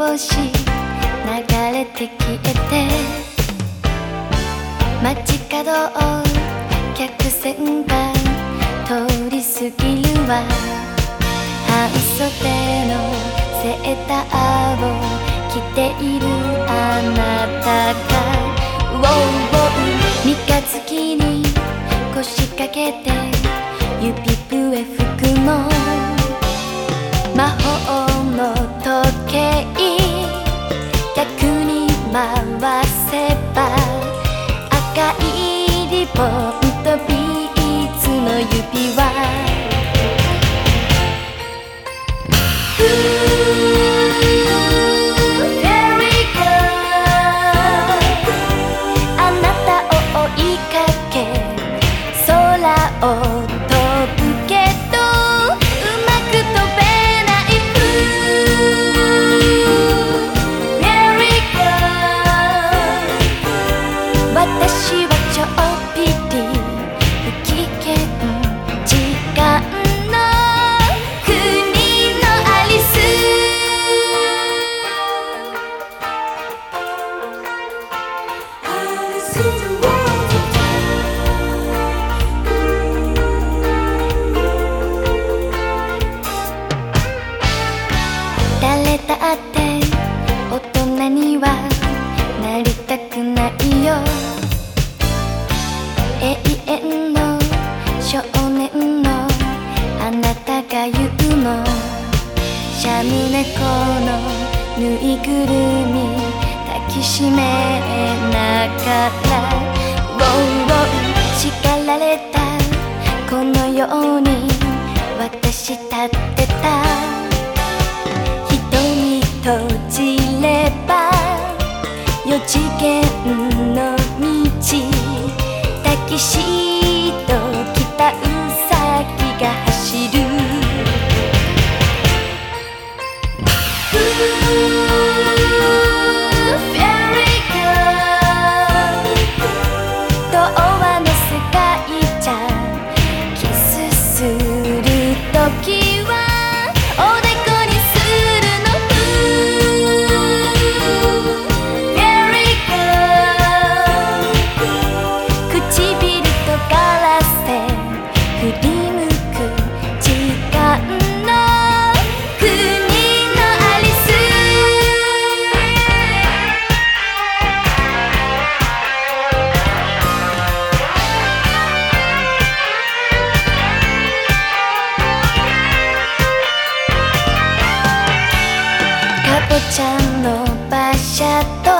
星流れて消えて。街角を客船が通り過ぎるわ。半袖のセーターを着ているあなたが。ウォウウォウ三日月に腰掛けて。指笛吹くの赤いリボンとビーツの指輪。あなたを追いかけ空を誰だって大人にはなりたくないよ。永遠の少年のあなたが言うの。シャム猫のぬいぐるみ抱きしめながらウってたちゃの馬車と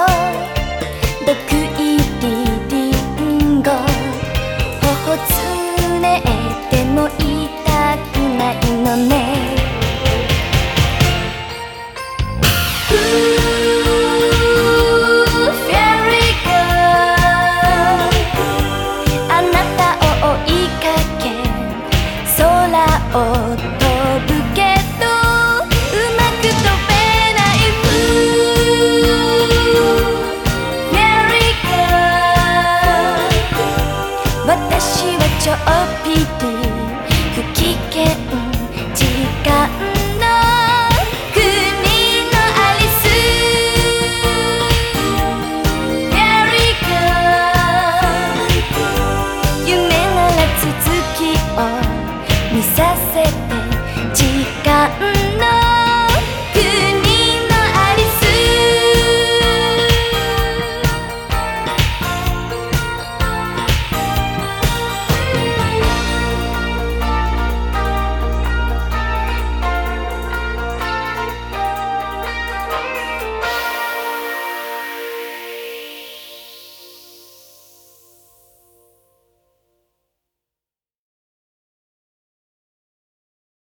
毒入りリンゴ。頬つねえても痛くないのね。フェリーあなたを追いかけ空を私は